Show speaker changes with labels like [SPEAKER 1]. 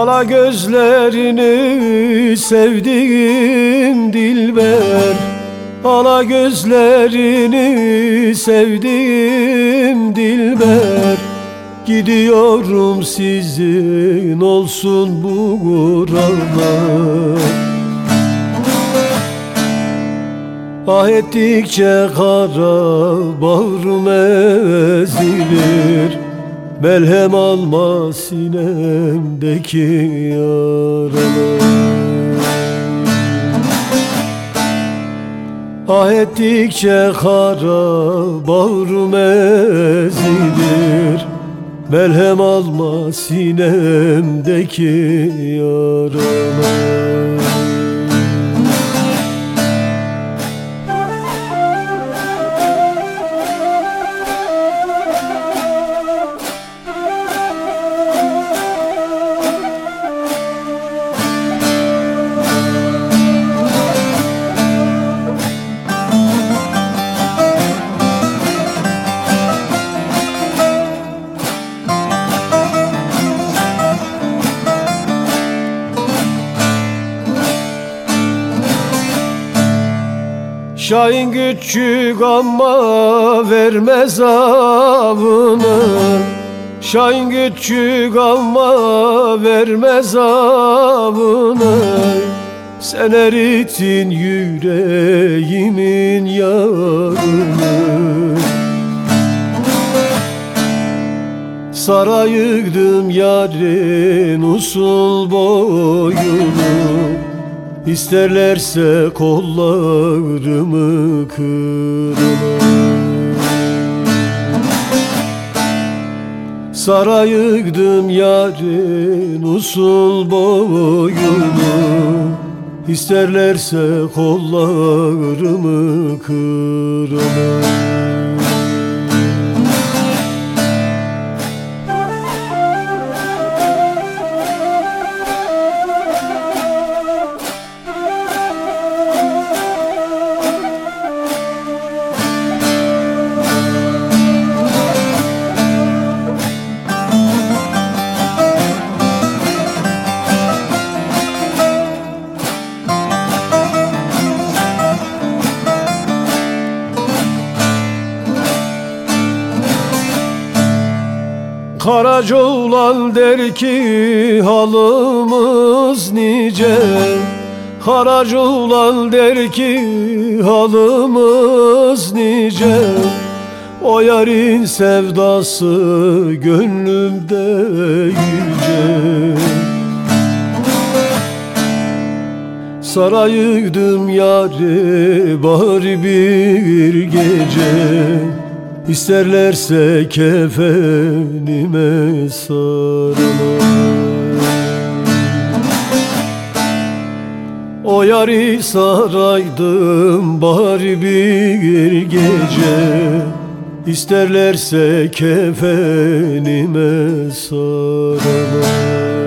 [SPEAKER 1] Ala gözlerini sevdiğim dilber. Ala gözlerini sevdiğim dilber. Gidiyorum sizin olsun bu buralar Ah ettikçe kara bağrım ezilir Melhem alma sinemdeki yaralar Ah ettikçe kara bağrım ezilir Melhem alma sinemdeki yaralar Şahin küçük ama vermez avını. Şahin küçük ama vermez avını. Sen eritin yüreğimin yarını Sarayıkdım yarın usul boyunu İsterlerse kollarımı kırılır Sarayıkdım yarın usul boyunu İsterlerse kollarımı kırılır Karaca oğlan der ki halımız nice? Karaca oğlan der ki halımız nice? O yarın sevdası gönlümde yüce. Sarayıkdım yâri bari bir gece İsterlerse kefenime sarılır O yarı saraydım bari bir gece. İsterlerse kefenime sarılır